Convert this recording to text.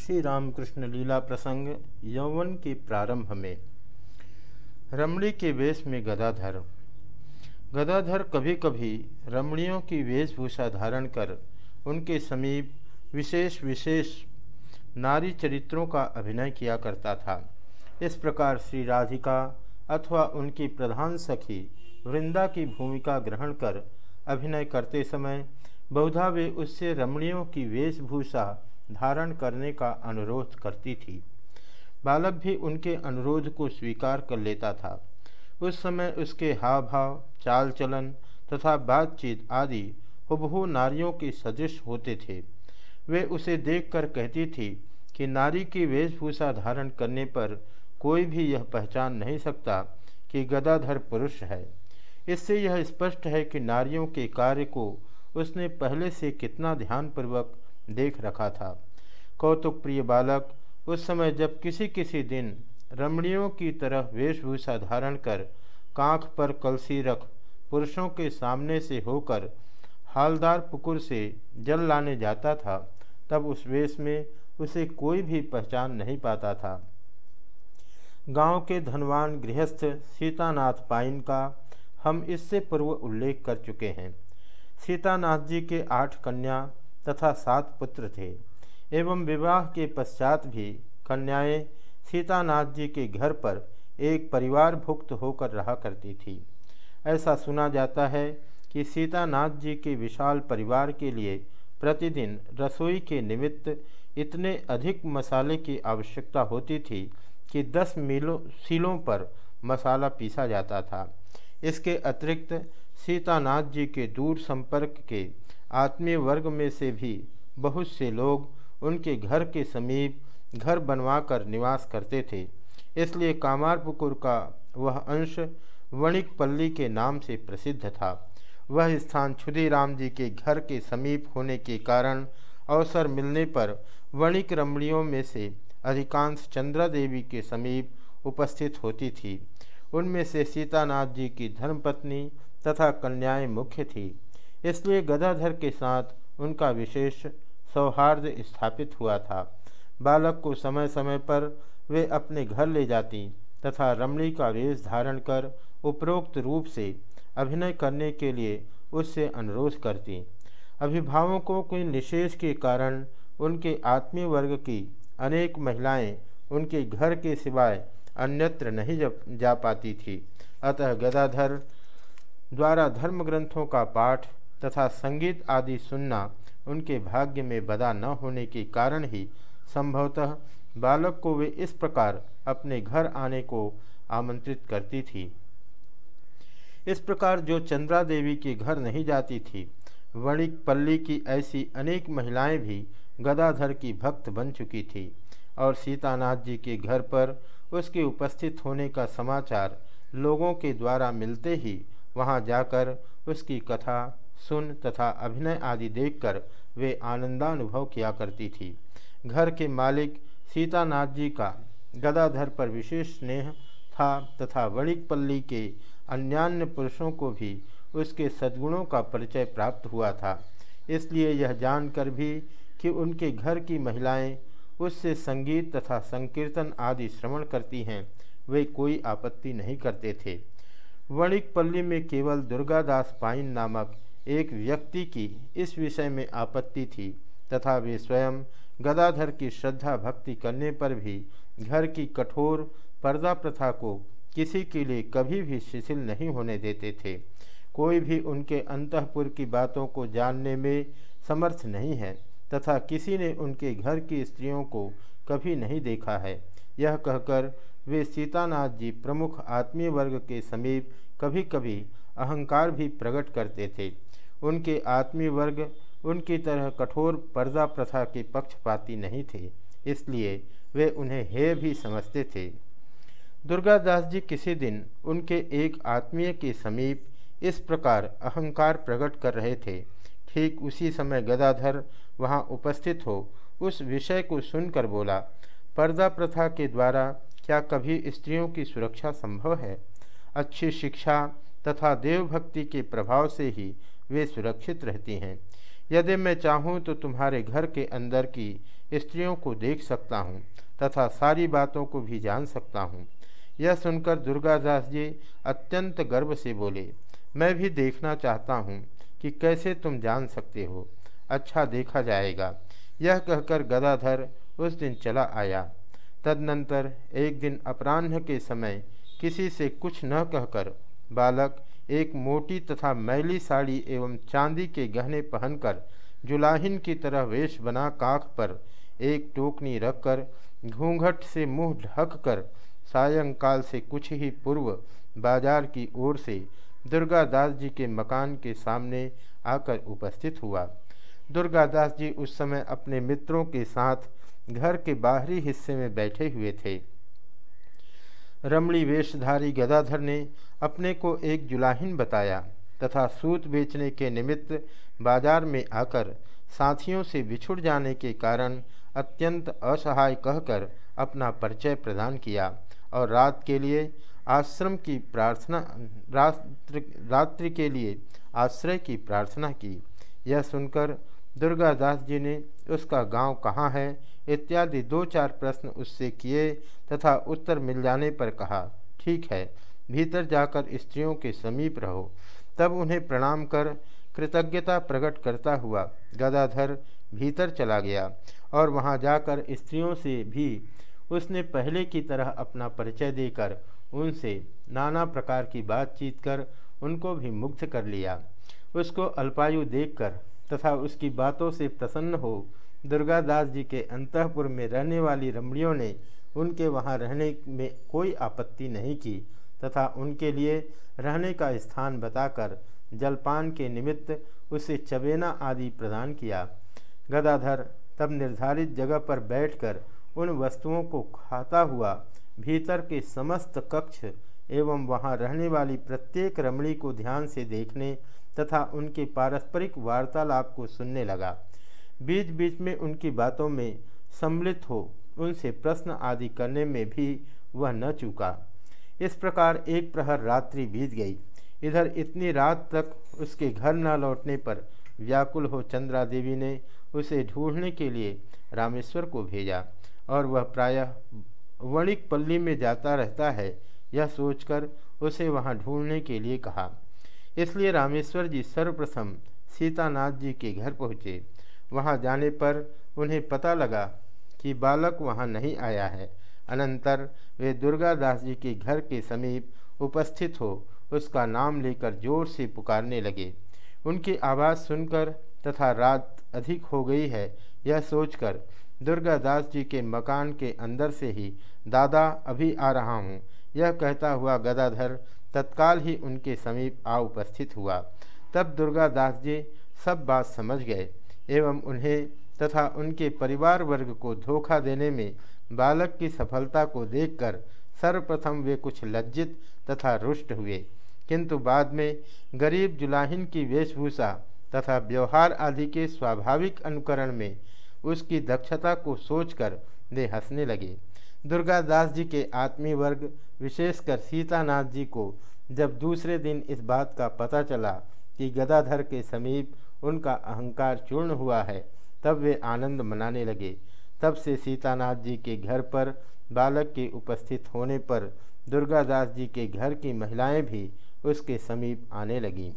श्री रामकृष्ण लीला प्रसंग यौवन के प्रारंभ में। रमणी के वेश में गदाधर। गदाधर कभी कभी रमणियों की वेशभूषा धारण कर उनके समीप विशेष विशेष नारी चरित्रों का अभिनय किया करता था। इस प्रकार श्री राधिका अथवा उनकी प्रधान सखी वृंदा की भूमिका ग्रहण कर अभिनय करते समय बहुधा वे उससे रमणियों की वेशभूषा धारण करने का अनुरोध करती थी। बालक भी उनके अनुरोध को स्वीकार कर लेता था। उस समय उसके हाव भाव चाल चलन तथा बातचीत आदि हुबहू नारियों के सदृश होते थे। वे उसे देखकर कहती थी कि नारी की वेशभूषा धारण करने पर कोई भी यह पहचान नहीं सकता कि गदाधर पुरुष है। इससे यह स्पष्ट है कि नारियों के कार्य को उसने पहले से कितना ध्यानपूर्वक देख रखा था। कौतुक प्रिय बालक, उस समय जब किसी किसी दिन रमणियों की तरह वेशभूषा धारण कर कांख पर कलसी रख पुरुषों के सामने से होकर हालदार पुकुर से जल लाने जाता था, तब उस वेश में उसे कोई भी पहचान नहीं पाता था। गाँव के धनवान गृहस्थ सीतानाथ पाइन का हम इससे पूर्व उल्लेख कर चुके हैं। सीतानाथ जी के आठ कन्या तथा सात पुत्र थे। एवं विवाह के पश्चात भी कन्याएँ सीतानाथ जी के घर पर एक परिवार भुक्त होकर रहा करती थी। ऐसा सुना जाता है कि सीतानाथ जी के विशाल परिवार के लिए प्रतिदिन रसोई के निमित्त इतने अधिक मसाले की आवश्यकता होती थी कि दस मीलों, सीलों पर मसाला पीसा जाता था। इसके अतिरिक्त सीतानाथ जी के दूर संपर्क के आत्मीय वर्ग में से भी बहुत से लोग उनके घर के समीप घर बनवाकर निवास करते थे। इसलिए कामारपुकुर का वह अंश वणिक पल्ली के नाम से प्रसिद्ध था। वह स्थान छुदीराम जी के घर के समीप होने के कारण अवसर मिलने पर वणिक रमणियों में से अधिकांश चंद्रा देवी के समीप उपस्थित होती थी। उनमें से सीतानाथ जी की धर्मपत्नी तथा कन्याएँ मुख्य थी। इसलिए गदाधर के साथ उनका विशेष सौहार्द स्थापित हुआ था। बालक को समय समय पर वे अपने घर ले जाती तथा रमणी का वेश धारण कर उपरोक्त रूप से अभिनय करने के लिए उससे अनुरोध करती। अभिभावकों के निषेध के कारण उनके आत्मीय वर्ग की अनेक महिलाएँ उनके घर के सिवाय अन्यत्र नहीं जा पाती थी। अतः गदाधर द्वारा धर्म ग्रंथों का पाठ तथा संगीत आदि सुनना उनके भाग्य में बदा न होने के कारण ही संभवतः बालक को वे इस प्रकार अपने घर आने को आमंत्रित करती थी। इस प्रकार जो चंद्रा देवी के घर नहीं जाती थी वणिक पल्ली की ऐसी अनेक महिलाएँ भी गदाधर की भक्त बन चुकी थी और सीतानाथ जी के घर पर उसके उपस्थित होने का समाचार लोगों के द्वारा मिलते ही वहाँ जाकर उसकी कथा सुन तथा अभिनय आदि देखकर वे आनंदानुभव किया करती थी। घर के मालिक सीतानाथ जी का गदाधर पर विशेष स्नेह था तथा वणिकपल्ली के अन्यान्य पुरुषों को भी उसके सद्गुणों का परिचय प्राप्त हुआ था। इसलिए यह जानकर भी कि उनके घर की महिलाएँ उससे संगीत तथा संकीर्तन आदि श्रवण करती हैं, वे कोई आपत्ति नहीं करते थे। वणिकपल्ली में केवल दुर्गादास पाइन नामक एक व्यक्ति की इस विषय में आपत्ति थी तथा वे स्वयं गदाधर की श्रद्धा भक्ति करने पर भी घर की कठोर पर्दा प्रथा को किसी के लिए कभी भी शिथिल नहीं होने देते थे। कोई भी उनके अंतपुर की बातों को जानने में समर्थ नहीं है तथा किसी ने उनके घर की स्त्रियों को कभी नहीं देखा है। यह कहकर वे सीतानाथ जी प्रमुख आत्मीय वर्ग के समीप कभी कभी अहंकार भी प्रकट करते थे। उनके आत्मी वर्ग उनकी तरह कठोर पर्दा प्रथा के पक्षपाती नहीं थे, इसलिए वे उन्हें हे भी समझते थे। दुर्गादास जी किसी दिन उनके एक आत्मीय के समीप इस प्रकार अहंकार प्रकट कर रहे थे। ठीक उसी समय गदाधर वहाँ उपस्थित हो, उस विषय को सुनकर बोला, पर्दा प्रथा के द्वारा क्या कभी स्त्रियों की सुरक्षा संभव है? अच्छी शिक्षा तथा देवभक्ति के प्रभाव से ही वे सुरक्षित रहती हैं। यदि मैं चाहूँ तो तुम्हारे घर के अंदर की स्त्रियों को देख सकता हूँ तथा सारी बातों को भी जान सकता हूँ। यह सुनकर दुर्गादास जी अत्यंत गर्व से बोले, मैं भी देखना चाहता हूँ कि कैसे तुम जान सकते हो। अच्छा देखा जाएगा। यह कहकर गदाधर उस दिन चला आया। तदनंतर एक दिन अपराह्न के समय किसी से कुछ न कहकर बालक एक मोटी तथा मैली साड़ी एवं चांदी के गहने पहनकर जुलाहिन की तरह वेश बना काख पर एक टोकनी रखकर घूंघट से मुँह ढककर सायंकाल से कुछ ही पूर्व बाज़ार की ओर से दुर्गादास जी के मकान के सामने आकर उपस्थित हुआ। दुर्गादास जी उस समय अपने मित्रों के साथ घर के बाहरी हिस्से में बैठे हुए थे। रमणी वेशधारी गदाधर ने अपने को एक जुलाहिन बताया तथा सूत बेचने के निमित्त बाज़ार में आकर साथियों से बिछुड़ जाने के कारण अत्यंत असहाय कहकर अपना परिचय प्रदान किया और रात के लिए आश्रम की प्रार्थना, रात्रि रात्रि के लिए आश्रय की प्रार्थना की। यह सुनकर दुर्गादास जी ने, उसका गाँव कहाँ है? इत्यादि दो चार प्रश्न उससे किए तथा उत्तर मिल जाने पर कहा, ठीक है। भीतर जाकर स्त्रियों के समीप रहो। तब उन्हें प्रणाम कर कृतज्ञता प्रकट करता हुआ गदाधर भीतर चला गया और वहाँ जाकर स्त्रियों से भी उसने पहले की तरह अपना परिचय देकर उनसे नाना प्रकार की बातचीत कर उनको भी मुग्ध कर लिया। उसको अल्पायु देखकर तथा उसकी बातों से प्रसन्न हो दुर्गादास जी के अंतपुर में रहने वाली रमणियों ने उनके वहाँ रहने में कोई आपत्ति नहीं की तथा उनके लिए रहने का स्थान बताकर जलपान के निमित्त उसे चबेना आदि प्रदान किया। गदाधर तब निर्धारित जगह पर बैठकर उन वस्तुओं को खाता हुआ, भीतर के समस्त कक्ष एवं वहाँ रहने वाली प्रत्येक रमणी को ध्यान से देखने तथा उनके पारस्परिक वार्तालाप को सुनने लगा। बीच बीच में उनकी बातों में सम्मिलित हो, उनसे प्रश्न आदि करने में भी वह न चूका। इस प्रकार एक प्रहर रात्रि बीत गई। इधर इतनी रात तक उसके घर न लौटने पर व्याकुल हो चंद्रा देवी ने उसे ढूँढने के लिए रामेश्वर को भेजा और वह प्रायः वणिक पल्ली में जाता रहता है, यह सोचकर उसे वहाँ ढूँढने के लिए कहा। इसलिए रामेश्वर जी सर्वप्रथम सीतानाथ जी के घर पहुँचे। वहाँ जाने पर उन्हें पता लगा कि बालक वहाँ नहीं आया है। अनंतर वे दुर्गादास जी के घर के समीप उपस्थित हो उसका नाम लेकर ज़ोर से पुकारने लगे। उनकी आवाज़ सुनकर तथा रात अधिक हो गई है, यह सोचकर दुर्गादास जी के मकान के अंदर से ही, दादा, अभी आ रहा हूँ। यह कहता हुआ गदाधर तत्काल ही उनके समीप आ उपस्थित हुआ। तब दुर्गादास जी सब बात समझ गए एवं उन्हें तथा उनके परिवार वर्ग को धोखा देने में बालक की सफलता को देखकर सर्वप्रथम वे कुछ लज्जित तथा रुष्ट हुए। किंतु बाद में गरीब जुलाहिन की वेशभूषा तथा व्यवहार आदि के स्वाभाविक अनुकरण में उसकी दक्षता को सोचकर वे हंसने लगे। दुर्गादास जी के आत्मीय वर्ग, विशेषकर सीतानाथ जी को जब दूसरे दिन इस बात का पता चला कि गदाधर के समीप उनका अहंकार चूर्ण हुआ है, तब वे आनंद मनाने लगे। तब से सीतानाथ जी के घर पर, बालक के उपस्थित होने पर दुर्गादास जी के घर की महिलाएँ भी उसके समीप आने लगीं।